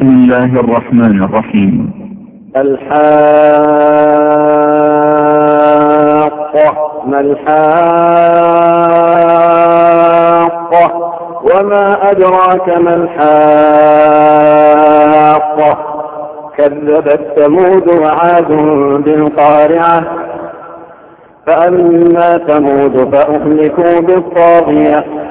بسم الله الرحمن الرحيم. الحاقة ما الحاقة؟ وما أدراك ما الحاقة؟ كذبت ثمود وعاد بالقارعة. فأما ثمود فأهلكوا بالطاغية.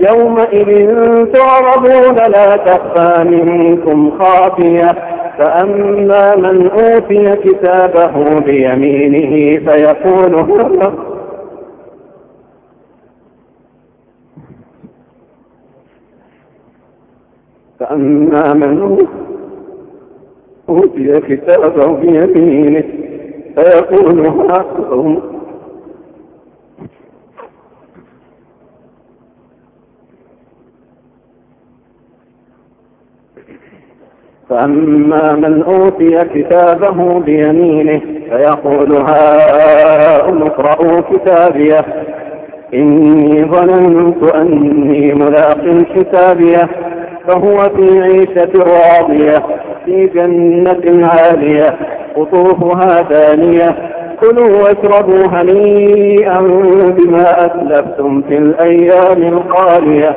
يومئذ تعرضون لا تخفى منكم خافية. فأما من أوتي كتابه بيمينه فيقول فأما من أوتي كتابه بيمينه فيقول هاكم. فأما من أوتي كتابه بيمينه فيقول هاؤم اقرءوا كتابيه. إني ظننت أني ملاق كتابيه فهو في عيشة راضية في جنة عالية. قطوفها دانية. كلوا واشربوا هنيئا بما أسلفتم في الأيام الخالية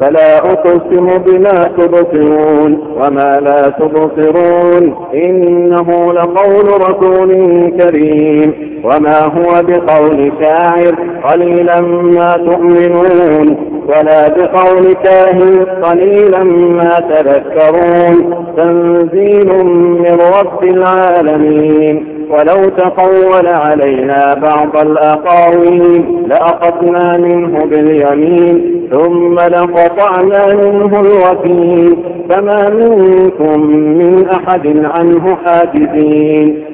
فلا أقسم بما تبصرون وما لا تبصرون. إنه لقول رسول كريم. وما هو بقول شاعر قليلا ما تؤمنون. ولا بقول كاهن قليلا ما تذكرون. تنزيل من رب العالمين. ولو تقول علينا بعض الأقاويل لأخذنا منه باليمين ثم لقطعنا منه الوكيل. فما منكم من أحد عنه حاجزين.